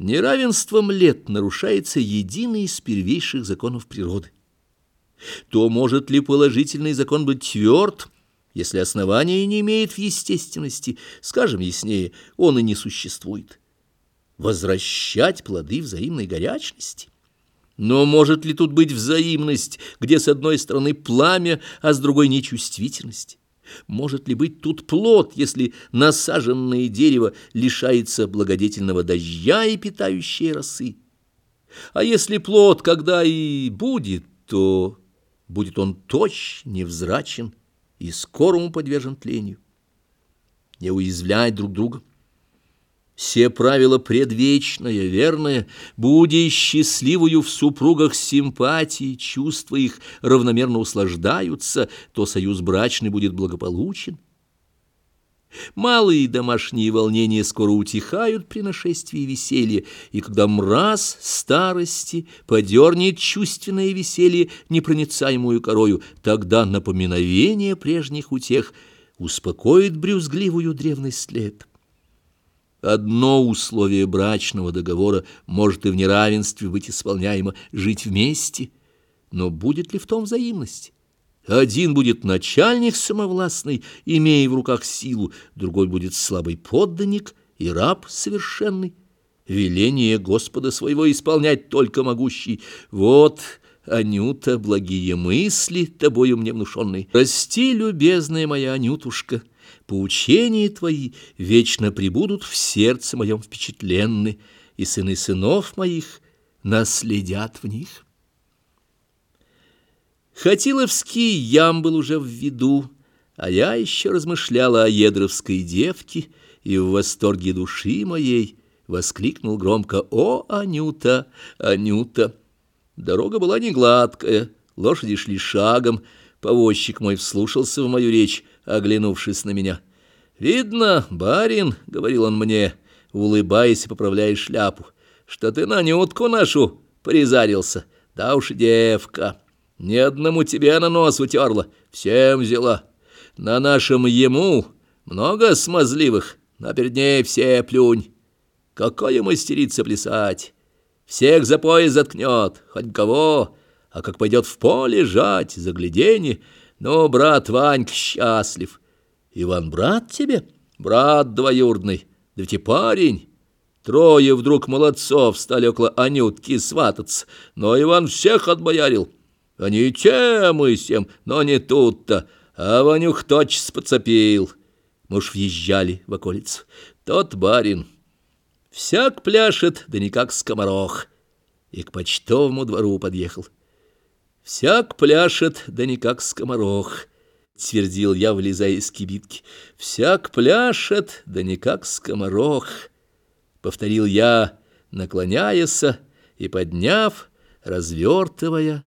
неравенством лет нарушается единый из первейших законов природы. То может ли положительный закон быть тверд, если основания не имеет в естественности, скажем яснее, он и не существует? Возвращать плоды взаимной горячности? Но может ли тут быть взаимность, где с одной стороны пламя, а с другой нечувствительность? Может ли быть тут плод, если насаженное дерево лишается благодетельного дождя и питающей росы? А если плод, когда и будет, то будет он точь, невзрачен и скорому подвержен тлению. Не уязвлять друг друга. Все правила предвечное, верное, буди счастливую в супругах симпатии, чувства их равномерно услаждаются, то союз брачный будет благополучен. Малые домашние волнения скоро утихают при нашествии веселья, и когда мраз старости подернет чувственное веселье непроницаемую корою, тогда напоминовение прежних утех успокоит брюзгливую древность лет. Одно условие брачного договора может и в неравенстве быть исполняемо — жить вместе. Но будет ли в том взаимность? Один будет начальник самовластный, имея в руках силу, другой будет слабый подданник и раб совершенный. Веление Господа своего исполнять только могущий. Вот, Анюта, благие мысли, тобою мне внушенные. Расти, любезная моя Анютушка, — поучения твои вечно пребудут в сердце моем впечатленны, и сыны сынов моих наследят в них. Хатиловский ям был уже в виду, а я еще размышляла о едровской девке, и в восторге души моей воскликнул громко «О, Анюта, Анюта!» Дорога была не гладкая, лошади шли шагом, повозчик мой вслушался в мою речь, оглянувшись на меня. «Видно, барин, — говорил он мне, улыбаясь и поправляя шляпу, — что ты на нютку нашу призарился. Да уж девка, ни одному тебе на нос утерла, всем взяла. На нашем ему много смазливых, но перед ней все плюнь. Какое мастерица плясать! Всех за пояс заткнет, хоть кого, а как пойдет в поле жать, загляденье, ну, брат Ванька счастлив». Иван брат тебе? Брат двоюродный. Да ведь и парень. Трое вдруг молодцов стали около Анютки свататься, но Иван всех отбоярил. Они тем и сем, но не тут-то, а Ванюх тотчас подцепил. Мы уж въезжали в околицу. Тот барин. Всяк пляшет, да не как скоморох. И к почтовому двору подъехал. Всяк пляшет, да не как скоморох. — твердил я, вылезая из кибитки. «Всяк пляшет, да не как скоморох», — повторил я, наклоняясь и подняв, развертывая